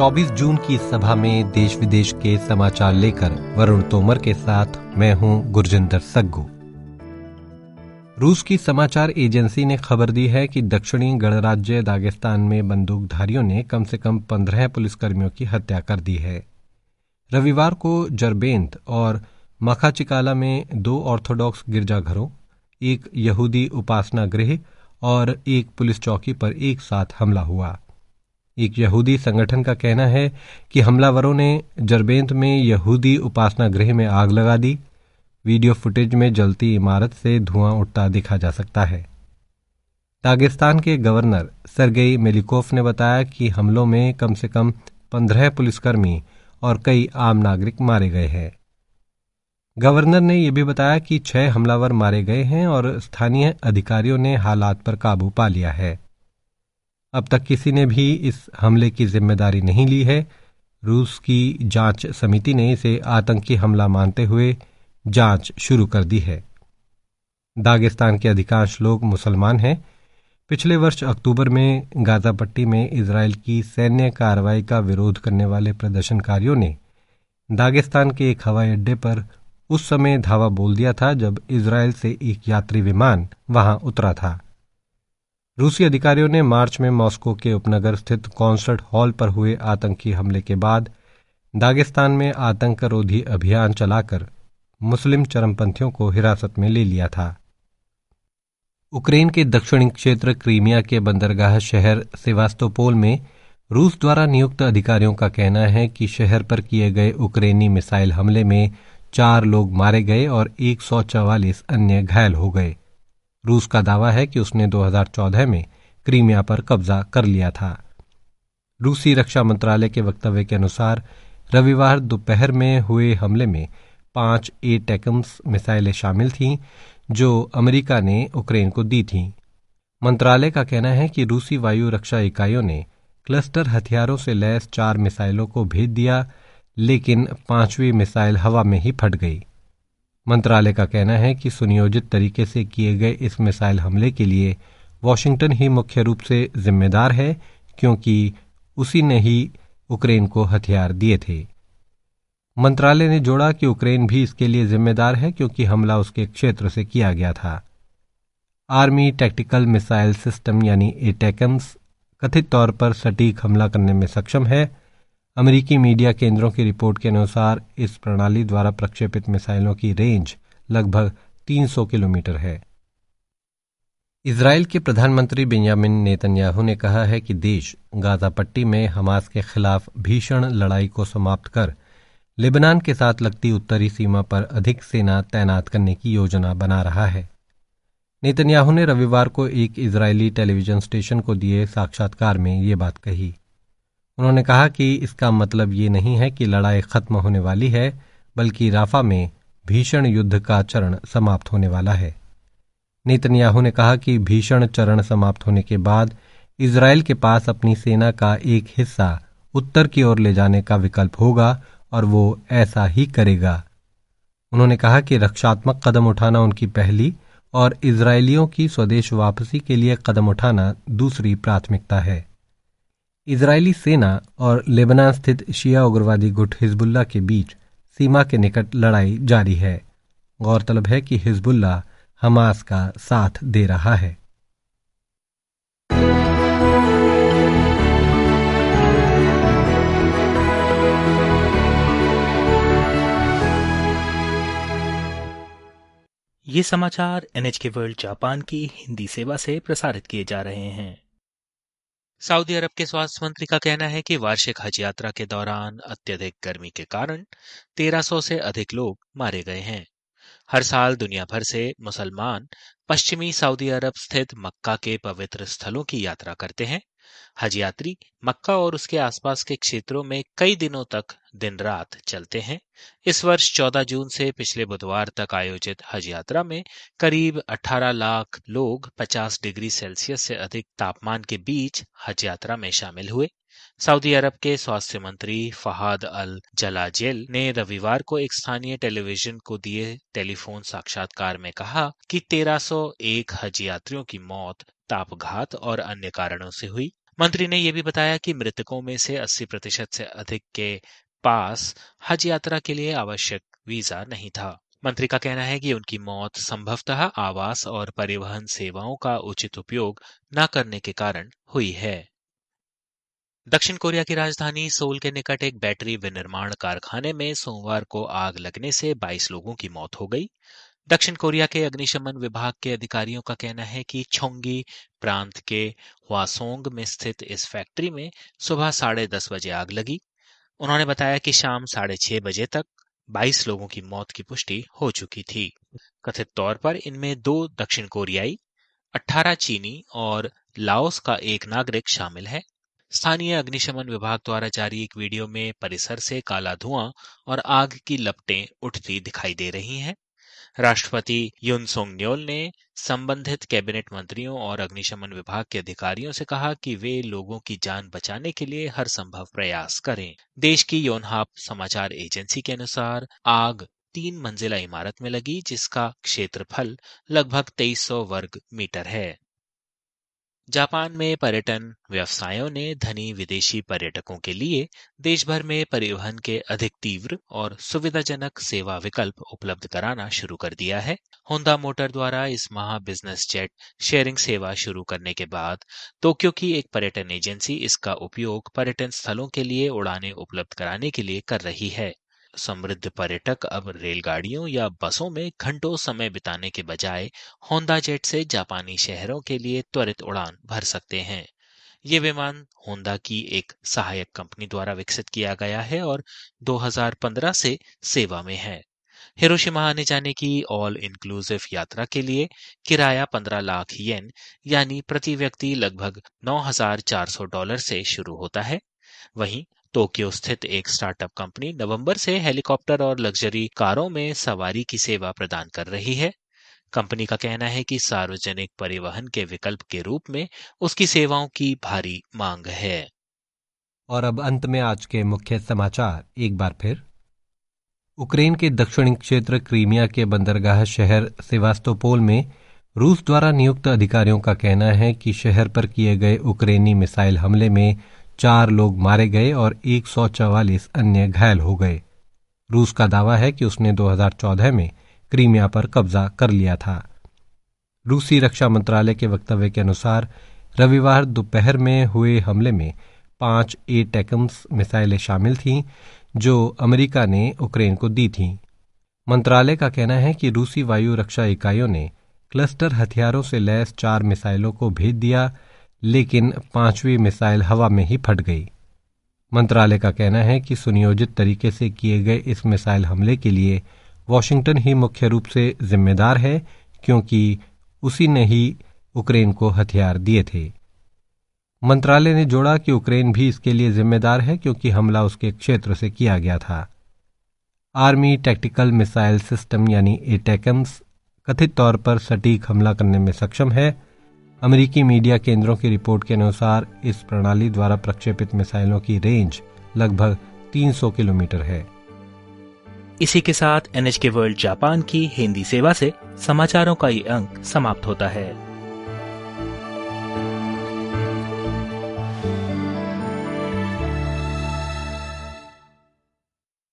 24 जून की सभा में देश विदेश के समाचार लेकर वरुण तोमर के साथ मैं हूँ गुरजिंदर सग्गू। रूस की समाचार एजेंसी ने खबर दी है कि दक्षिणी गणराज्य दागिस्तान में बंदूकधारियों ने कम से कम पंद्रह पुलिसकर्मियों की हत्या कर दी है। रविवार को जरबेंत और मखाचिकाला में दो ऑर्थोडॉक्स गिरजाघरों, एक यहूदी उपासना गृह और एक पुलिस चौकी पर एक साथ हमला हुआ। एक यहूदी संगठन का कहना है कि हमलावरों ने जरबेंत में यहूदी उपासना गृह में आग लगा दी। वीडियो फुटेज में जलती इमारत से धुआँ उठता देखा जा सकता है। दागिस्तान के गवर्नर सरगेई मेलिकोफ ने बताया कि हमलों में कम से कम पंद्रह पुलिसकर्मी और कई आम नागरिक मारे गए हैं। गवर्नर ने यह भी बताया कि छह हमलावर मारे गए हैं और स्थानीय अधिकारियों ने हालात पर काबू पा लिया है। अब तक किसी ने भी इस हमले की ज़िम्मेदारी नहीं ली है। रूस की जाँच समिति ने इसे आतंकी हमला मानते हुए जाँच शुरू कर दी है। दागिस्तान के अधिकांश लोग मुसलमान हैं। पिछले वर्ष अक्टूबर में गाजा पट्टी में इसराइल की सैन्य कार्रवाई का विरोध करने वाले प्रदर्शनकारियों ने दागिस्तान के एक हवाई अड्डे पर उस समय धावा बोल दिया था जब इसराइल से एक यात्री विमान वहाँ उतरा था। रूसी अधिकारियों ने मार्च में मॉस्को के उपनगर स्थित कॉन्सर्ट हॉल पर हुए आतंकी हमले के बाद दागिस्तान में आतंकरोधी अभियान चलाकर मुस्लिम चरमपंथियों को हिरासत में ले लिया था। उक्रेन के दक्षिणी क्षेत्र क्रीमिया के बंदरगाह शहर सेवास्तोपोल में रूस द्वारा नियुक्त अधिकारियों का कहना है कि शहर पर किए गए उक्रेनी मिसाइल हमले में चार लोग मारे गए और एक सौ चौवालीस अन्य घायल हो गए। रूस का दावा है कि उसने 2014 में क्रीमिया पर कब्जा कर लिया था। रूसी रक्षा मंत्रालय के वक्तव्य के अनुसार, रविवार दोपहर में हुए हमले में पाँच ए टेकम्स मिसाइलें शामिल थीं, जो अमेरिका ने उक्रेन को दी थीं। मंत्रालय का कहना है कि रूसी वायु रक्षा इकाइयों ने क्लस्टर हथियारों से लैस चार मिसाइलों को भेज दिया, लेकिन पांचवी मिसाइल हवा में ही फट गई। मंत्रालय का कहना है कि सुनियोजित तरीके से किए गए इस मिसाइल हमले के लिए वॉशिंगटन ही मुख्य रूप से जिम्मेदार है, क्योंकि उसी ने ही यूक्रेन को हथियार दिए थे। मंत्रालय ने जोड़ा कि यूक्रेन भी इसके लिए जिम्मेदार है, क्योंकि हमला उसके क्षेत्र से किया गया था। आर्मी टैक्टिकल मिसाइल सिस्टम यानी एटेकम्स कथित तौर पर सटीक हमला करने में सक्षम है अमेरिकी मीडिया केंद्रों की रिपोर्ट के अनुसार इस प्रणाली द्वारा प्रक्षेपित मिसाइलों की रेंज लगभग 300 किलोमीटर है। इसराइल के प्रधानमंत्री बेंजामिन नेतन्याहू ने कहा है कि देश गाजा पट्टी में हमास के खिलाफ भीषण लड़ाई को समाप्त कर लेबनान के साथ लगती उत्तरी सीमा पर अधिक सेना तैनात करने की योजना बना रहा है। नेतन्याहू ने रविवार को एक इजरायली टेलीविज़न स्टेशन को दिए साक्षात्कार में ये बात कही। उन्होंने कहा कि इसका मतलब ये नहीं है कि लड़ाई खत्म होने वाली है, बल्कि राफा में भीषण युद्ध का चरण समाप्त होने वाला है। नेतन्याहू ने कहा कि भीषण चरण समाप्त होने के बाद इसराइल के पास अपनी सेना का एक हिस्सा उत्तर की ओर ले जाने का विकल्प होगा और वो ऐसा ही करेगा। उन्होंने कहा कि रक्षात्मक कदम उठाना उनकी पहली और इसराइलियों की स्वदेश वापसी के लिए कदम उठाना दूसरी प्राथमिकता है। इजरायली सेना और लेबनान स्थित शिया उग्रवादी गुट हिजबुल्ला के बीच सीमा के निकट लड़ाई जारी है। गौरतलब है कि हिजबुल्ला हमास का साथ दे रहा है। ये समाचार एनएचके वर्ल्ड जापान की हिंदी सेवा से प्रसारित किए जा रहे हैं। सऊदी अरब के स्वास्थ्य मंत्री का कहना है कि वार्षिक हज यात्रा के दौरान अत्यधिक गर्मी के कारण 1300 से अधिक लोग मारे गए हैं। हर साल दुनिया भर से मुसलमान पश्चिमी सऊदी अरब स्थित मक्का के पवित्र स्थलों की यात्रा करते हैं। हज यात्री मक्का और उसके आसपास के क्षेत्रों में कई दिनों तक दिन रात चलते हैं। इस वर्ष 14 जून से पिछले बुधवार तक आयोजित हज यात्रा में करीब 18 लाख लोग 50 डिग्री सेल्सियस से अधिक तापमान के बीच हज यात्रा में शामिल हुए। सऊदी अरब के स्वास्थ्य मंत्री फहाद अल जलाजेल ने रविवार को एक स्थानीय टेलीविज़न को दिए टेलीफोन साक्षात्कार में कहा कि 1301 हज यात्रियों की मौत तापघात और अन्य कारणों से हुई। मंत्री ने यह भी बताया कि मृतकों में से 80 प्रतिशत से अधिक के पास हज यात्रा के लिए आवश्यक वीज़ा नहीं था। मंत्री का कहना है कि उनकी मौत संभवतः आवास और परिवहन सेवाओं का उचित उपयोग न करने के कारण हुई है। दक्षिण कोरिया की राजधानी सोल के निकट एक बैटरी विनिर्माण कारखाने में सोमवार को आग लगने से 22 लोगों की मौत हो गई। दक्षिण कोरिया के अग्निशमन विभाग के अधिकारियों का कहना है कि छोंगी प्रांत के हुआसोंग में स्थित इस फैक्ट्री में सुबह साढ़े दस बजे आग लगी। उन्होंने बताया कि शाम साढ़े छह बजे तक 22 लोगों की मौत की पुष्टि हो चुकी थी। कथित तौर पर इनमें दो दक्षिण कोरियाई 18 चीनी और लाओस का एक नागरिक शामिल है। स्थानीय अग्निशमन विभाग द्वारा जारी एक वीडियो में परिसर से काला धुआँ और आग की लपटें उठती दिखाई दे रही हैं। राष्ट्रपति युन सोंग न्योल ने संबंधित कैबिनेट मंत्रियों और अग्निशमन विभाग के अधिकारियों से कहा कि वे लोगों की जान बचाने के लिए हर संभव प्रयास करें। देश की योनहाप समाचार एजेंसी के अनुसार आग तीन मंजिला इमारत में लगी, जिसका क्षेत्रफल लगभग 2300 वर्ग मीटर है। जापान में पर्यटन व्यवसायों ने धनी विदेशी पर्यटकों के लिए देश भर में परिवहन के अधिक तीव्र और सुविधाजनक सेवा विकल्प उपलब्ध कराना शुरू कर दिया है। होंडा मोटर द्वारा इस माह बिज़नेस जेट शेयरिंग सेवा शुरू करने के बाद टोक्यो की एक पर्यटन एजेंसी इसका उपयोग पर्यटन स्थलों के लिए उड़ाने उपलब्ध कराने के लिए कर रही है। समृद्ध पर्यटक अब रेलगाड़ियों या बसों में घंटों समय बिताने के बजाय होंडा जेट से जापानी शहरों के लिए त्वरित उड़ान भर सकते हैं। ये विमान होंडा की एक सहायक कंपनी द्वारा विकसित किया गया है और 2015 से सेवा में है। हिरोशिमा आने जाने की ऑल इंक्लूसिव यात्रा के लिए किराया 15 लाख येन यानी प्रति व्यक्ति लगभग 9,400 डॉलर से शुरू होता है। वहीं टोक्यो स्थित एक स्टार्टअप कंपनी नवंबर से हेलीकॉप्टर और लग्जरी कारों में सवारी की सेवा प्रदान कर रही है। कंपनी का कहना है कि सार्वजनिक परिवहन के विकल्प के रूप में उसकी सेवाओं की भारी मांग है। और अब अंत में आज के मुख्य समाचार, एक बार फिर। यूक्रेन के दक्षिणी क्षेत्र क्रीमिया के बंदरगाह शहर सेवास्तोपोल में रूस द्वारा नियुक्त अधिकारियों का कहना है कि शहर पर किए गए उक्रेनी मिसाइल हमले में चार लोग मारे गए और 144 अन्य घायल हो गए। रूस का दावा है कि उसने 2014 में क्रीमिया पर कब्जा कर लिया था। रूसी रक्षा मंत्रालय के वक्तव्य के अनुसार, रविवार दोपहर में हुए हमले में पाँच ए टेकम्स मिसाइलें शामिल थीं, जो अमेरिका ने यूक्रेन को दी थीं। मंत्रालय का कहना है कि रूसी वायु रक्षा इकाइयों ने क्लस्टर हथियारों से लैस चार मिसाइलों को भेज दिया लेकिन पांचवी मिसाइल हवा में ही फट गई। मंत्रालय का कहना है कि सुनियोजित तरीके से किए गए इस मिसाइल हमले के लिए वॉशिंगटन ही मुख्य रूप से जिम्मेदार है, क्योंकि उसी ने ही यूक्रेन को हथियार दिए थे। मंत्रालय ने जोड़ा कि यूक्रेन भी इसके लिए जिम्मेदार है, क्योंकि हमला उसके क्षेत्र से किया गया था। आर्मी टैक्टिकल मिसाइल सिस्टम यानी एटेकम्स कथित तौर पर सटीक हमला करने में सक्षम है अमेरिकी मीडिया केंद्रों की रिपोर्ट के अनुसार इस प्रणाली द्वारा प्रक्षेपित मिसाइलों की रेंज लगभग 300 किलोमीटर है। इसी के साथ एनएचके वर्ल्ड जापान की हिंदी सेवा से समाचारों का ये अंक समाप्त होता है।